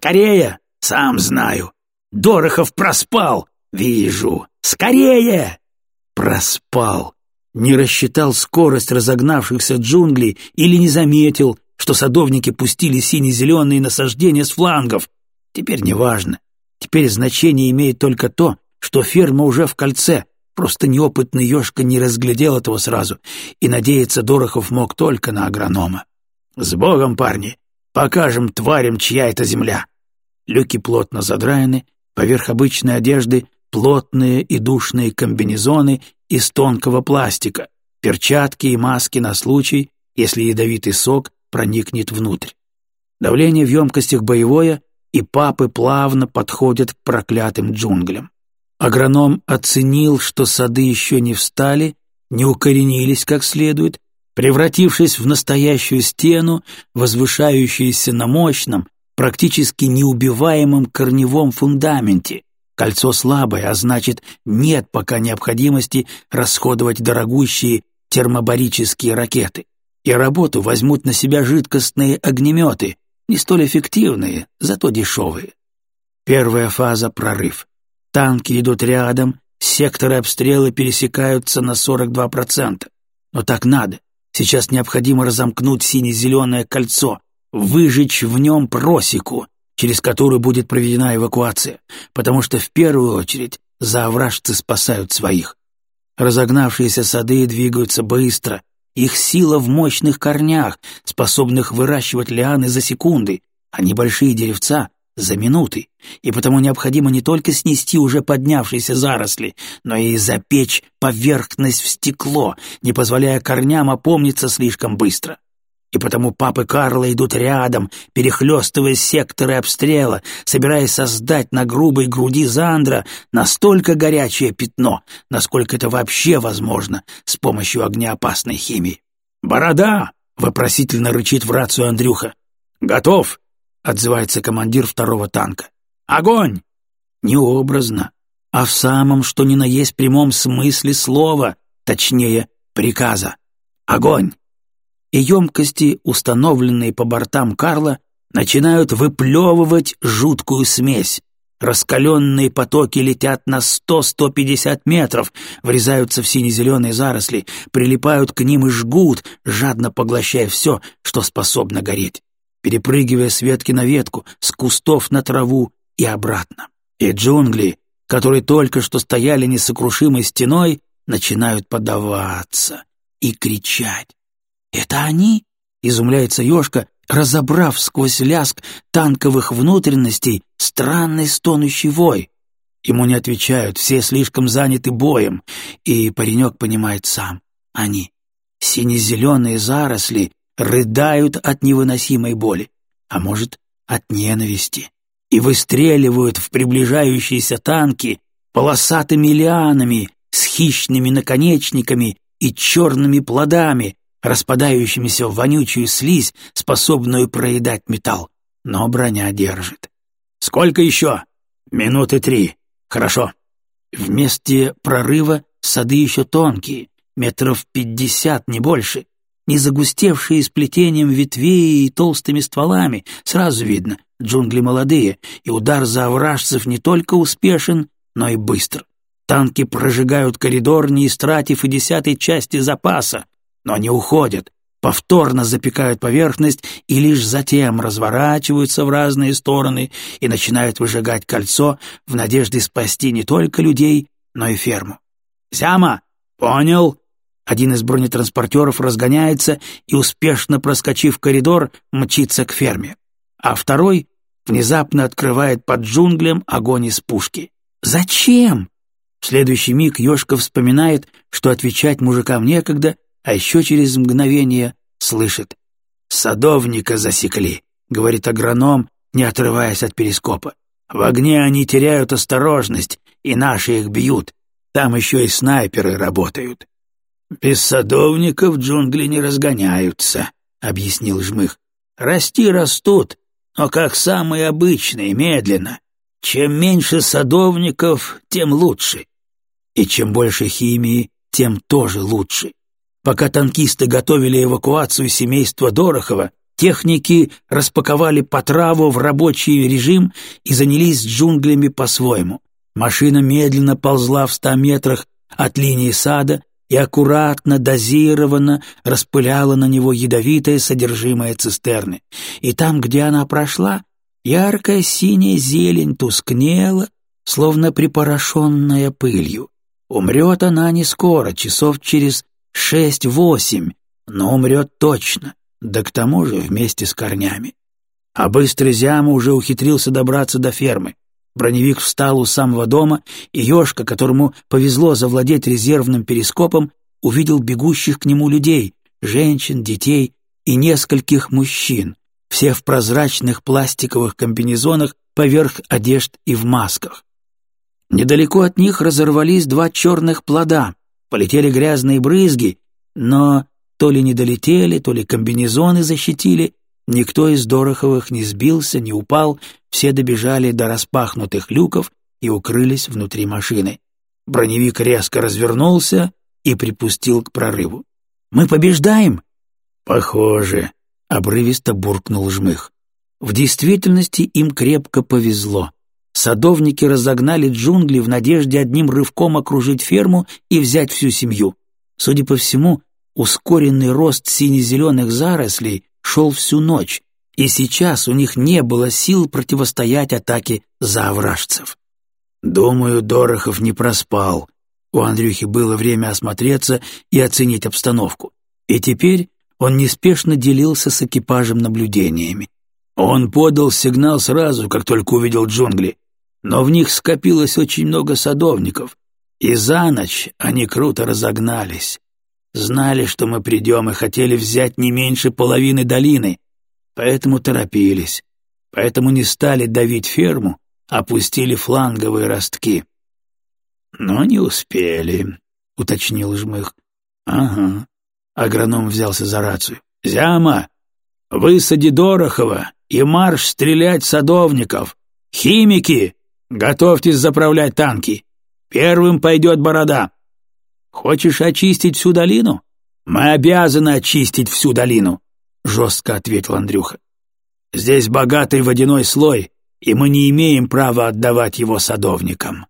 Скорее! Сам знаю. Дорохов проспал. Вижу. Скорее! Проспал. Не рассчитал скорость разогнавшихся джунглей или не заметил, что садовники пустили сине-зеленые насаждения с флангов. Теперь неважно. Теперь значение имеет только то, что ферма уже в кольце, просто неопытный Ёшка не разглядел этого сразу, и надеяться Дорохов мог только на агронома. «С Богом, парни! Покажем тварям, чья это земля!» Люки плотно задраены, поверх обычной одежды плотные и душные комбинезоны из тонкого пластика, перчатки и маски на случай, если ядовитый сок проникнет внутрь. Давление в емкостях боевое, и папы плавно подходят к проклятым джунглям. Агроном оценил, что сады еще не встали, не укоренились как следует, превратившись в настоящую стену, возвышающуюся на мощном, практически неубиваемом корневом фундаменте. Кольцо слабое, а значит, нет пока необходимости расходовать дорогущие термобарические ракеты. И работу возьмут на себя жидкостные огнеметы, не столь эффективные, зато дешевые. Первая фаза — прорыв. Танки идут рядом, секторы обстрела пересекаются на 42%. Но так надо. Сейчас необходимо разомкнуть сине-зеленое кольцо, выжечь в нем просеку, через которую будет проведена эвакуация, потому что в первую очередь заовражцы спасают своих. Разогнавшиеся сады двигаются быстро, их сила в мощных корнях, способных выращивать лианы за секунды, а небольшие деревца за минуты, и потому необходимо не только снести уже поднявшиеся заросли, но и запечь поверхность в стекло, не позволяя корням опомниться слишком быстро. И потому папы Карла идут рядом, перехлестывая секторы обстрела, собираясь создать на грубой груди Зандра настолько горячее пятно, насколько это вообще возможно с помощью огнеопасной химии. «Борода!» — вопросительно рычит в рацию Андрюха. «Готов!» — отзывается командир второго танка. «Огонь!» Необразно, а в самом, что ни на есть прямом смысле слова, точнее, приказа. «Огонь!» И емкости, установленные по бортам Карла, начинают выплевывать жуткую смесь. Раскаленные потоки летят на сто-сто пятьдесят метров, врезаются в сине-зеленые заросли, прилипают к ним и жгут, жадно поглощая все, что способно гореть перепрыгивая с ветки на ветку, с кустов на траву и обратно. И джунгли, которые только что стояли несокрушимой стеной, начинают подаваться и кричать. «Это они?» — изумляется Ёшка, разобрав сквозь ляск танковых внутренностей странный стонущий вой. Ему не отвечают, все слишком заняты боем, и паренек понимает сам. Они — сине-зеленые заросли, рыдают от невыносимой боли, а может, от ненависти, и выстреливают в приближающиеся танки полосатыми лианами с хищными наконечниками и черными плодами, распадающимися в вонючую слизь, способную проедать металл. Но броня держит. «Сколько еще?» «Минуты три. Хорошо». В месте прорыва сады еще тонкие, метров пятьдесят, не больше, не загустевшие сплетением ветвей и толстыми стволами, сразу видно, джунгли молодые, и удар за овражцев не только успешен, но и быстр. Танки прожигают коридор, не истратив и десятой части запаса, но не уходят, повторно запекают поверхность и лишь затем разворачиваются в разные стороны и начинают выжигать кольцо в надежде спасти не только людей, но и ферму. «Зяма! Понял!» Один из бронетранспортеров разгоняется и, успешно проскочив коридор, мчится к ферме. А второй внезапно открывает под джунглям огонь из пушки. «Зачем?» В следующий миг Ёшка вспоминает, что отвечать мужикам некогда, а еще через мгновение слышит. «Садовника засекли», — говорит агроном, не отрываясь от перископа. «В огне они теряют осторожность, и наши их бьют. Там еще и снайперы работают». «Без садовников джунгли не разгоняются», — объяснил Жмых. «Расти растут, но как самые обычные, медленно. Чем меньше садовников, тем лучше. И чем больше химии, тем тоже лучше. Пока танкисты готовили эвакуацию семейства Дорохова, Техники распаковали потраву в рабочий режим и занялись джунглями по-своему. Машина медленно ползла в ста метрах от линии сада и аккуратно, дозированно распыляла на него ядовитое содержимое цистерны. И там, где она прошла, яркая синяя зелень тускнела, словно припорошенная пылью. Умрет она не скоро, часов через шесть-восемь, но умрет точно, да к тому же вместе с корнями. А быстрый Зяма уже ухитрился добраться до фермы. Броневик встал у самого дома, и Ёшка, которому повезло завладеть резервным перископом, увидел бегущих к нему людей, женщин, детей и нескольких мужчин, все в прозрачных пластиковых комбинезонах поверх одежд и в масках. Недалеко от них разорвались два черных плода, полетели грязные брызги, но то ли не долетели, то ли комбинезоны защитили, никто из Дороховых не сбился, не упал, все добежали до распахнутых люков и укрылись внутри машины. Броневик резко развернулся и припустил к прорыву. «Мы побеждаем?» «Похоже», — обрывисто буркнул Жмых. В действительности им крепко повезло. Садовники разогнали джунгли в надежде одним рывком окружить ферму и взять всю семью. Судя по всему, ускоренный рост сине-зеленых зарослей шел всю ночь, и сейчас у них не было сил противостоять атаке заовражцев. Думаю, Дорохов не проспал. У Андрюхи было время осмотреться и оценить обстановку. И теперь он неспешно делился с экипажем наблюдениями. Он подал сигнал сразу, как только увидел джунгли, но в них скопилось очень много садовников, и за ночь они круто разогнались. Знали, что мы придем, и хотели взять не меньше половины долины, поэтому торопились, поэтому не стали давить ферму, опустили фланговые ростки. «Но не успели», — уточнил Жмых. «Ага». Агроном взялся за рацию. «Зяма, высади Дорохова и марш стрелять садовников. Химики, готовьтесь заправлять танки. Первым пойдет Борода. Хочешь очистить всю долину? Мы обязаны очистить всю долину, жестко ответил Андрюха. Здесь богатый водяной слой, и мы не имеем права отдавать его садовникам.